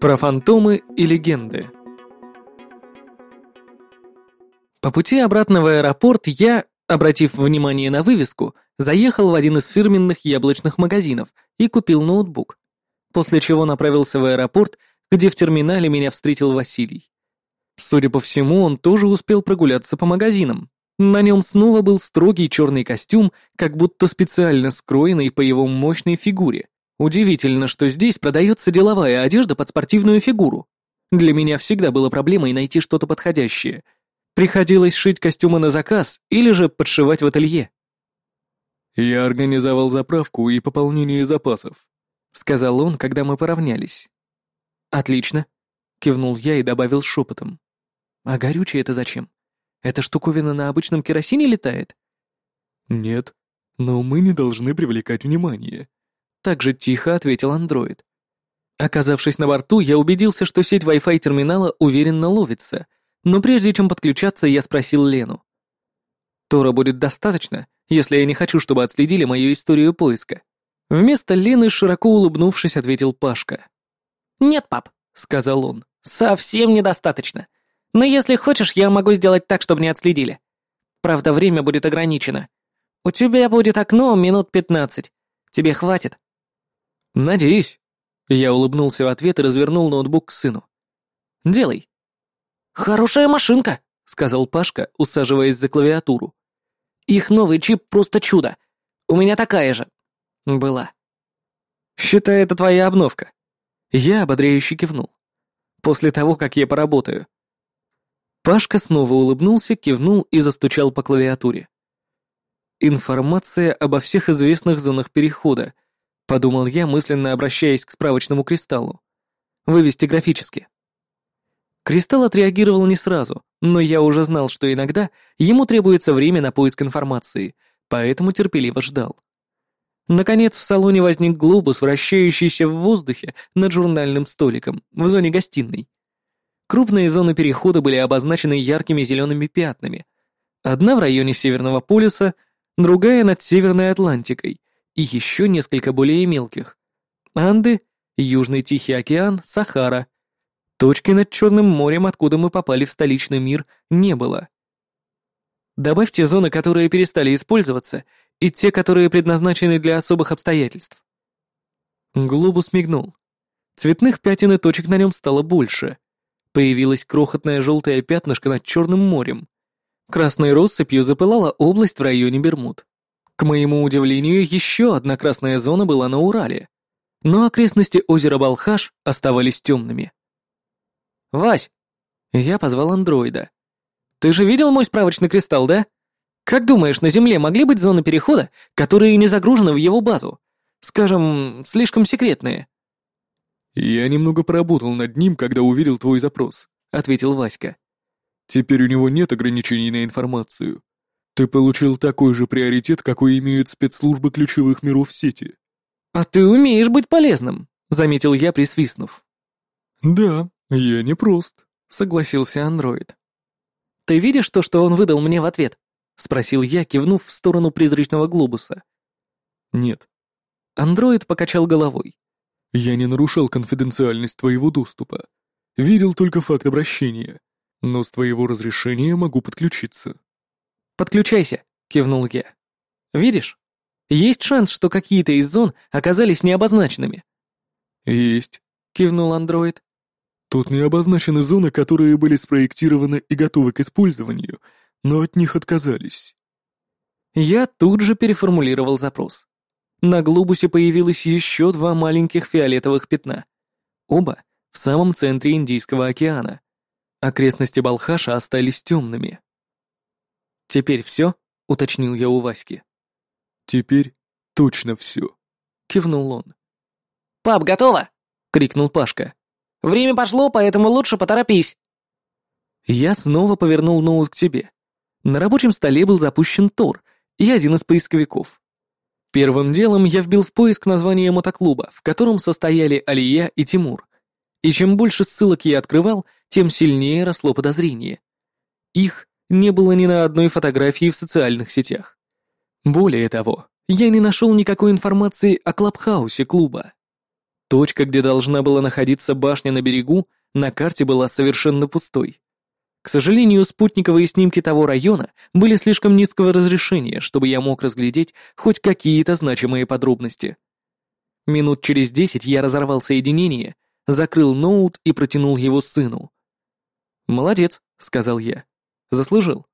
Про фантомы и легенды. По пути обратно в аэропорт я, обратив внимание на вывеску, заехал в один из фирменных яблочных магазинов и купил ноутбук, после чего направился в аэропорт, где в терминале меня встретил Василий. Судя по всему, он тоже успел прогуляться по магазинам. На нем снова был строгий черный костюм, как будто специально скроенный по его мощной фигуре. Удивительно, что здесь продается деловая одежда под спортивную фигуру. Для меня всегда было проблемой найти что-то подходящее. Приходилось шить костюмы на заказ или же подшивать в ателье. «Я организовал заправку и пополнение запасов», — сказал он, когда мы поравнялись. «Отлично», — кивнул я и добавил шепотом. «А горючее это зачем? Эта штуковина на обычном керосине летает?» «Нет, но мы не должны привлекать внимание», так же тихо ответил андроид. Оказавшись на борту, я убедился, что сеть Wi-Fi терминала уверенно ловится, но прежде чем подключаться, я спросил Лену. «Тора будет достаточно, если я не хочу, чтобы отследили мою историю поиска?» Вместо Лены, широко улыбнувшись, ответил Пашка. «Нет, пап», — сказал он, — «совсем недостаточно. Но если хочешь, я могу сделать так, чтобы не отследили. Правда, время будет ограничено. У тебя будет окно минут пятнадцать. Тебе хватит?» «Надеюсь». Я улыбнулся в ответ и развернул ноутбук к сыну. «Делай». «Хорошая машинка», — сказал Пашка, усаживаясь за клавиатуру. «Их новый чип просто чудо. У меня такая же. Была». «Считай, это твоя обновка». Я ободряюще кивнул. «После того, как я поработаю». Пашка снова улыбнулся, кивнул и застучал по клавиатуре. Информация обо всех известных зонах перехода — Подумал я, мысленно обращаясь к справочному кристаллу. Вывести графически. Кристалл отреагировал не сразу, но я уже знал, что иногда ему требуется время на поиск информации, поэтому терпеливо ждал. Наконец в салоне возник глобус, вращающийся в воздухе над журнальным столиком, в зоне гостиной. Крупные зоны перехода были обозначены яркими зелеными пятнами. Одна в районе Северного полюса, другая над Северной Атлантикой, и еще несколько более мелких. Анды, Южный Тихий океан, Сахара. Точки над Черным морем, откуда мы попали в столичный мир, не было. Добавьте зоны, которые перестали использоваться, и те, которые предназначены для особых обстоятельств. Глобус мигнул. Цветных пятен и точек на нем стало больше. Появилось крохотное желтое пятнышко над Черным морем. Красной россыпью запылала область в районе Бермуд. К моему удивлению, еще одна красная зона была на Урале, но окрестности озера Балхаш оставались темными. «Вась!» Я позвал андроида. «Ты же видел мой справочный кристалл, да? Как думаешь, на Земле могли быть зоны перехода, которые не загружены в его базу? Скажем, слишком секретные?» «Я немного поработал над ним, когда увидел твой запрос», — ответил Васька. «Теперь у него нет ограничений на информацию. Ты получил такой же приоритет, какой имеют спецслужбы ключевых миров сети. А ты умеешь быть полезным, заметил я, присвистнув. Да, я не прост, согласился андроид. Ты видишь то, что он выдал мне в ответ? спросил я, кивнув в сторону призрачного глобуса. Нет. Андроид покачал головой. Я не нарушал конфиденциальность твоего доступа. Видел только факт обращения, но с твоего разрешения могу подключиться. «Подключайся», — кивнул я. «Видишь? Есть шанс, что какие-то из зон оказались необозначенными». «Есть», — кивнул андроид. «Тут не обозначены зоны, которые были спроектированы и готовы к использованию, но от них отказались». Я тут же переформулировал запрос. На глобусе появилось еще два маленьких фиолетовых пятна. Оба в самом центре Индийского океана. Окрестности Балхаша остались темными. «Теперь все?» — уточнил я у Васьки. «Теперь точно все», — кивнул он. «Пап, готово!» — крикнул Пашка. «Время пошло, поэтому лучше поторопись». Я снова повернул ноут к тебе. На рабочем столе был запущен Тор и один из поисковиков. Первым делом я вбил в поиск название мотоклуба, в котором состояли Алия и Тимур. И чем больше ссылок я открывал, тем сильнее росло подозрение. Их не было ни на одной фотографии в социальных сетях. Более того, я не нашел никакой информации о клабхаусе клуба. Точка, где должна была находиться башня на берегу, на карте была совершенно пустой. К сожалению, спутниковые снимки того района были слишком низкого разрешения, чтобы я мог разглядеть хоть какие-то значимые подробности. Минут через десять я разорвал соединение, закрыл ноут и протянул его сыну. «Молодец», — сказал я. «Заслужил».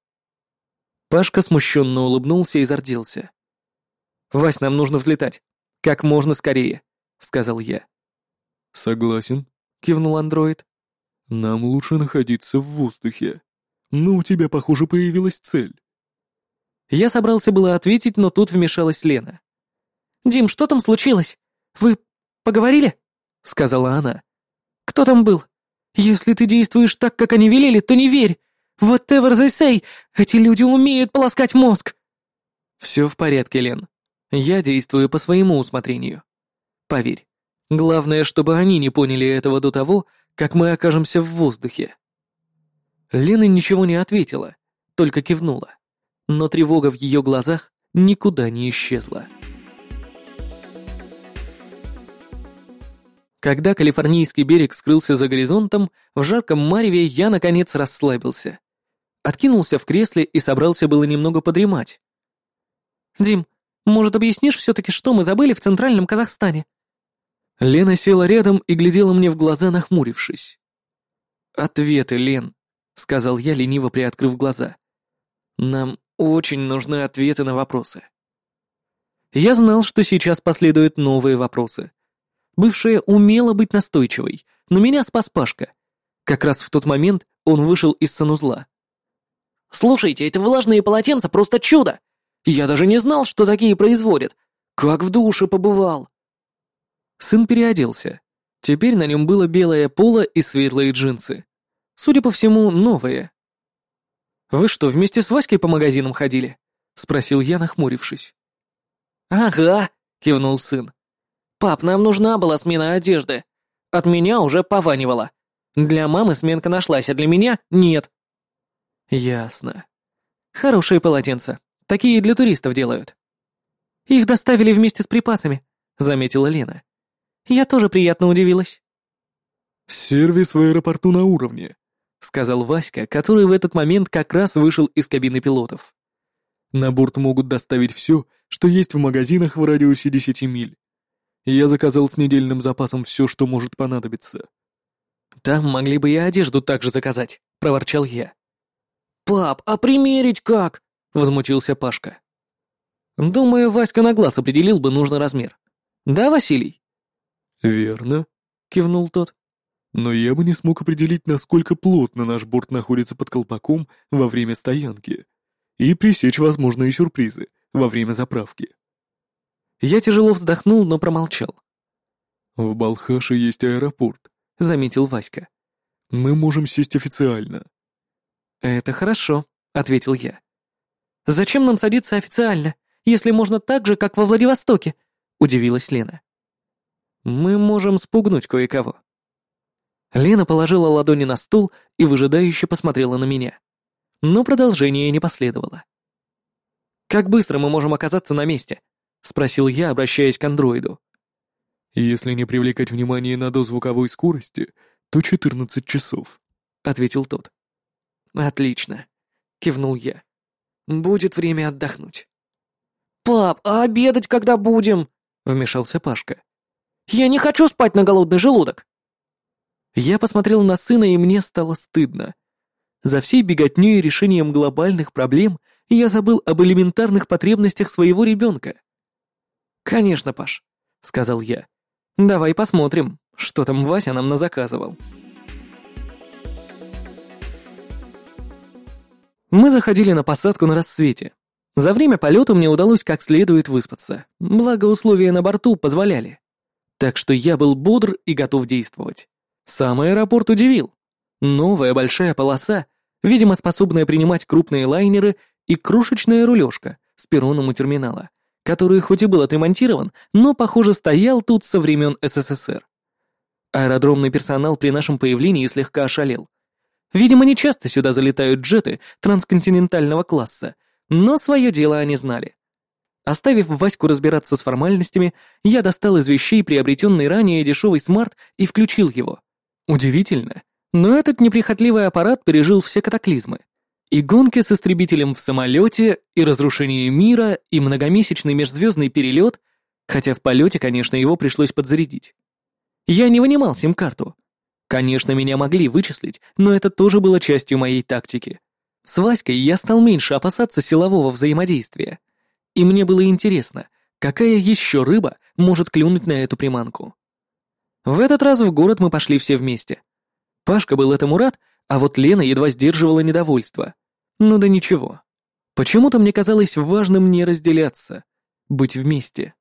Пашка смущенно улыбнулся и зарделся. «Вась, нам нужно взлетать. Как можно скорее», — сказал я. «Согласен», — кивнул андроид. «Нам лучше находиться в воздухе. Но у тебя, похоже, появилась цель». Я собрался было ответить, но тут вмешалась Лена. «Дим, что там случилось? Вы поговорили?» — сказала она. «Кто там был? Если ты действуешь так, как они велели, то не верь. Whatever they say, эти люди умеют полоскать мозг». «Все в порядке, Лен. Я действую по своему усмотрению. Поверь, главное, чтобы они не поняли этого до того, как мы окажемся в воздухе. Лена ничего не ответила, только кивнула. Но тревога в ее глазах никуда не исчезла. Когда калифорнийский берег скрылся за горизонтом, в жарком мареве я, наконец, расслабился. Откинулся в кресле и собрался было немного подремать. «Дим, может, объяснишь все-таки, что мы забыли в Центральном Казахстане?» Лена села рядом и глядела мне в глаза, нахмурившись. «Ответы, Лен», — сказал я, лениво приоткрыв глаза. «Нам очень нужны ответы на вопросы». Я знал, что сейчас последуют новые вопросы. Бывшая умела быть настойчивой, но меня спас Пашка. Как раз в тот момент он вышел из санузла. «Слушайте, эти влажные полотенца просто чудо! Я даже не знал, что такие производят! Как в душе побывал!» Сын переоделся. Теперь на нем было белое поло и светлые джинсы. Судя по всему, новые. «Вы что, вместе с Васькой по магазинам ходили?» — спросил я, нахмурившись. «Ага», — кивнул сын. «Пап, нам нужна была смена одежды. От меня уже пованивало. Для мамы сменка нашлась, а для меня нет». «Ясно. Хорошие полотенца. Такие для туристов делают». «Их доставили вместе с припасами», — заметила Лена. Я тоже приятно удивилась. «Сервис в аэропорту на уровне», — сказал Васька, который в этот момент как раз вышел из кабины пилотов. «На борт могут доставить все, что есть в магазинах в радиусе 10 миль. Я заказал с недельным запасом все, что может понадобиться». «Там могли бы и одежду также заказать», — проворчал я. «Пап, а примерить как?» — возмутился Пашка. «Думаю, Васька на глаз определил бы нужный размер. Да, Василий?» «Верно», — кивнул тот. «Но я бы не смог определить, насколько плотно наш борт находится под колпаком во время стоянки и пресечь возможные сюрпризы во время заправки». Я тяжело вздохнул, но промолчал. «В Балхаше есть аэропорт», — заметил Васька. «Мы можем сесть официально». «Это хорошо», — ответил я. «Зачем нам садиться официально, если можно так же, как во Владивостоке?» — удивилась Лена. Мы можем спугнуть кое-кого». Лена положила ладони на стол и выжидающе посмотрела на меня. Но продолжение не последовало. «Как быстро мы можем оказаться на месте?» — спросил я, обращаясь к андроиду. «Если не привлекать внимание на дозвуковой скорости, то 14 часов», — ответил тот. «Отлично», — кивнул я. «Будет время отдохнуть». «Пап, а обедать когда будем?» — вмешался Пашка. Я не хочу спать на голодный желудок!» Я посмотрел на сына, и мне стало стыдно. За всей беготней и решением глобальных проблем я забыл об элементарных потребностях своего ребенка. «Конечно, Паш», — сказал я. «Давай посмотрим, что там Вася нам назаказывал». Мы заходили на посадку на рассвете. За время полета мне удалось как следует выспаться, благо условия на борту позволяли. Так что я был бодр и готов действовать. Сам аэропорт удивил. Новая большая полоса, видимо, способная принимать крупные лайнеры и крошечная рулежка с пероном у терминала, который хоть и был отремонтирован, но, похоже, стоял тут со времен СССР. Аэродромный персонал при нашем появлении слегка ошалел. Видимо, не часто сюда залетают джеты трансконтинентального класса, но свое дело они знали. Оставив Ваську разбираться с формальностями, я достал из вещей приобретенный ранее дешевый смарт и включил его. Удивительно, но этот неприхотливый аппарат пережил все катаклизмы. И гонки с истребителем в самолете, и разрушение мира, и многомесячный межзвездный перелет, хотя в полете, конечно, его пришлось подзарядить. Я не вынимал сим-карту. Конечно, меня могли вычислить, но это тоже было частью моей тактики. С Васькой я стал меньше опасаться силового взаимодействия. И мне было интересно, какая еще рыба может клюнуть на эту приманку. В этот раз в город мы пошли все вместе. Пашка был этому рад, а вот Лена едва сдерживала недовольство. Ну да ничего. Почему-то мне казалось важным не разделяться, быть вместе.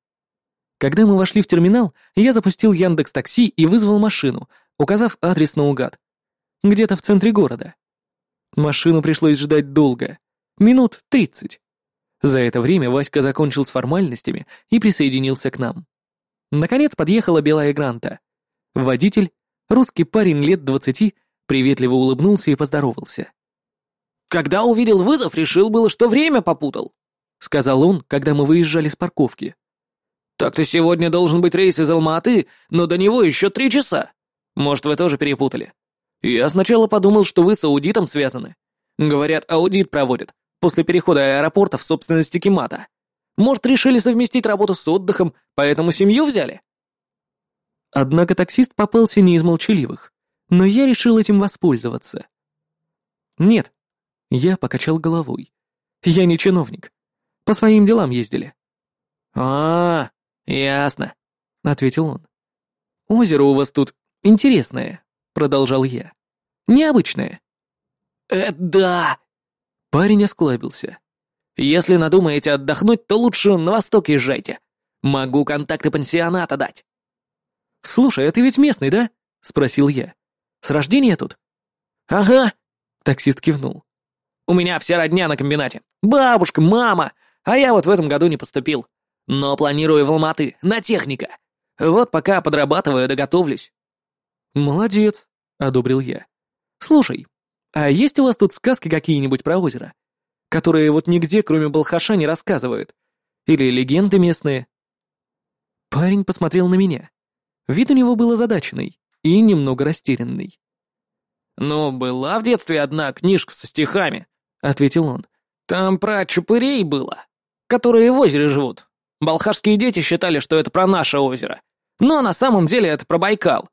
Когда мы вошли в терминал, я запустил Яндекс Такси и вызвал машину, указав адрес наугад. Где-то в центре города. Машину пришлось ждать долго. Минут тридцать. За это время Васька закончил с формальностями и присоединился к нам. Наконец подъехала белая гранта. Водитель, русский парень лет двадцати, приветливо улыбнулся и поздоровался. «Когда увидел вызов, решил было, что время попутал», — сказал он, когда мы выезжали с парковки. «Так-то сегодня должен быть рейс из Алматы, но до него еще три часа. Может, вы тоже перепутали? Я сначала подумал, что вы с аудитом связаны. Говорят, аудит проводят, после перехода аэропорта в собственности Кимата. Может, решили совместить работу с отдыхом, поэтому семью взяли?» Однако таксист попался не из молчаливых, но я решил этим воспользоваться. «Нет», — я покачал головой. «Я не чиновник. По своим делам ездили». «А, ясно», — ответил он. «Озеро у вас тут интересное», — продолжал я. «Необычное». «Э, да», Парень осклабился. «Если надумаете отдохнуть, то лучше на восток езжайте. Могу контакты пансионата дать». «Слушай, а ты ведь местный, да?» — спросил я. «С рождения тут?» «Ага», — таксист кивнул. «У меня вся родня на комбинате. Бабушка, мама. А я вот в этом году не поступил. Но планирую в Алматы, на техника. Вот пока подрабатываю, доготовлюсь». «Молодец», — одобрил я. «Слушай, а есть у вас тут сказки какие-нибудь про озеро? Которые вот нигде, кроме Балхаша, не рассказывают? Или легенды местные?» Парень посмотрел на меня. Вид у него был озадаченный и немного растерянный. «Ну, была в детстве одна книжка со стихами», — ответил он. «Там про чупырей было, которые в озере живут. Балхашские дети считали, что это про наше озеро. Но на самом деле это про Байкал.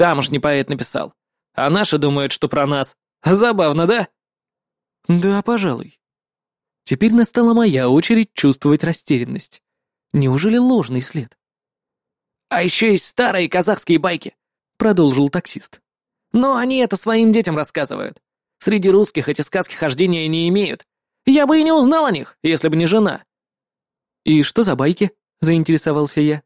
Тамошний поэт написал. А наши думают, что про нас. Забавно, да?» «Да, пожалуй». Теперь настала моя очередь чувствовать растерянность. Неужели ложный след? «А еще есть старые казахские байки», — продолжил таксист. «Но они это своим детям рассказывают. Среди русских эти сказки хождения не имеют. Я бы и не узнал о них, если бы не жена». «И что за байки?» — заинтересовался я.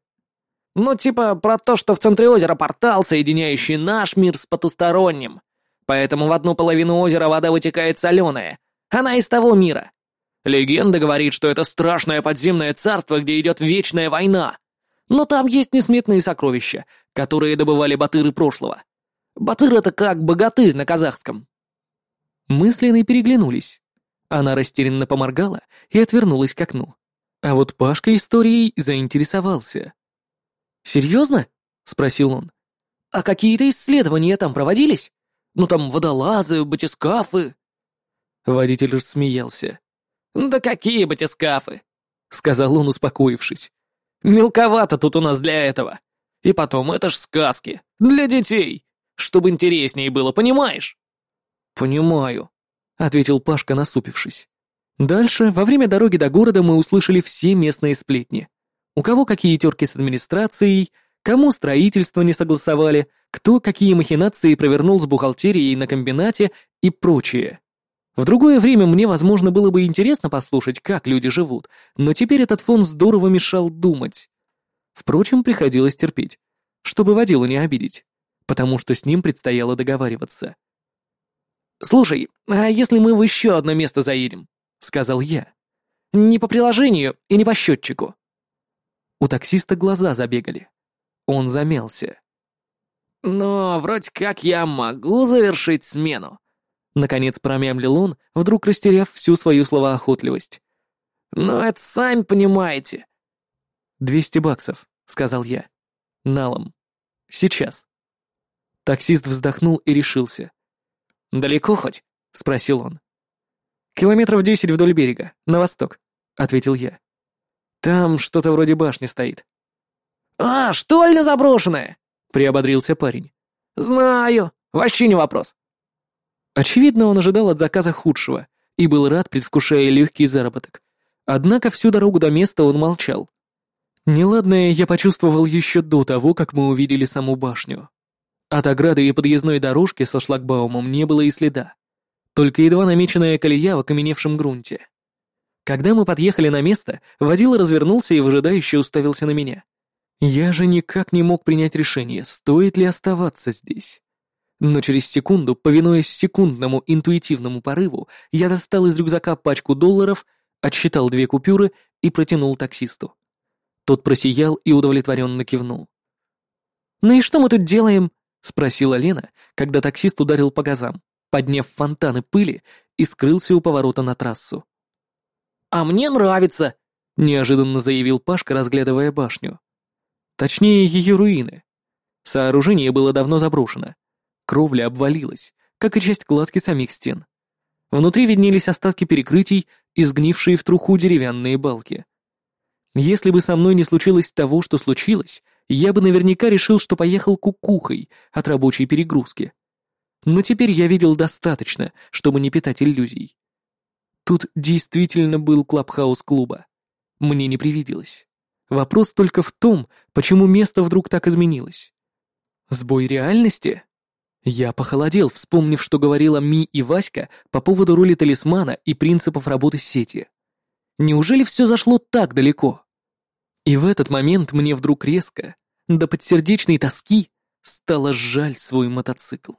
«Ну, типа про то, что в центре озера портал, соединяющий наш мир с потусторонним. Поэтому в одну половину озера вода вытекает соленая. Она из того мира. Легенда говорит, что это страшное подземное царство, где идет вечная война. Но там есть несметные сокровища, которые добывали батыры прошлого. Батыр — это как богатырь на казахском. Мысленные переглянулись. Она растерянно поморгала и отвернулась к окну. А вот Пашка историей заинтересовался. «Серьезно?» — спросил он. «А какие-то исследования там проводились? Ну там водолазы, батискафы». Водитель рассмеялся. «Да какие батискафы?» — сказал он, успокоившись. «Мелковато тут у нас для этого. И потом, это ж сказки. Для детей. Чтобы интереснее было, понимаешь?» «Понимаю», — ответил Пашка, насупившись. Дальше, во время дороги до города, мы услышали все местные сплетни. У кого какие терки с администрацией, кому строительство не согласовали, кто какие махинации провернул с бухгалтерией на комбинате и прочее. В другое время мне, возможно, было бы интересно послушать, как люди живут, но теперь этот фон здорово мешал думать. Впрочем, приходилось терпеть, чтобы водила не обидеть, потому что с ним предстояло договариваться. «Слушай, а если мы в еще одно место заедем?» — сказал я. «Не по приложению и не по счетчику». У таксиста глаза забегали. Он замялся. «Но вроде как я могу завершить смену», — наконец промямлил он, вдруг растеряв всю свою словоохотливость. «Ну, это сами понимаете». «Двести баксов», — сказал я. «Налом. Сейчас». Таксист вздохнул и решился. «Далеко хоть?» — спросил он. «Километров десять вдоль берега, на восток», — ответил я. «Там что-то вроде башни стоит». «А, штольня заброшенная!» — приободрился парень. «Знаю, вообще не вопрос». Очевидно, он ожидал от заказа худшего и был рад, предвкушая легкий заработок. Однако всю дорогу до места он молчал. Неладное я почувствовал еще до того, как мы увидели саму башню. От ограды и подъездной дорожки со шлагбаумом не было и следа. Только едва намеченная колея в окаменевшем грунте. Когда мы подъехали на место, водила развернулся и выжидающе уставился на меня. Я же никак не мог принять решение, стоит ли оставаться здесь. Но через секунду, повинуясь секундному интуитивному порыву, я достал из рюкзака пачку долларов, отсчитал две купюры и протянул таксисту. Тот просиял и удовлетворенно кивнул. «Ну и что мы тут делаем?» — спросила Лена, когда таксист ударил по газам, подняв фонтаны пыли и скрылся у поворота на трассу. «А мне нравится», — неожиданно заявил Пашка, разглядывая башню. Точнее, ее руины. Сооружение было давно заброшено. Кровля обвалилась, как и часть кладки самих стен. Внутри виднелись остатки перекрытий и сгнившие в труху деревянные балки. Если бы со мной не случилось того, что случилось, я бы наверняка решил, что поехал кукухой от рабочей перегрузки. Но теперь я видел достаточно, чтобы не питать иллюзий. Тут действительно был клабхаус клуба. Мне не привиделось. Вопрос только в том, почему место вдруг так изменилось. Сбой реальности? Я похолодел, вспомнив, что говорила Ми и Васька по поводу роли талисмана и принципов работы сети. Неужели все зашло так далеко? И в этот момент мне вдруг резко, до подсердечной тоски, стало жаль свой мотоцикл.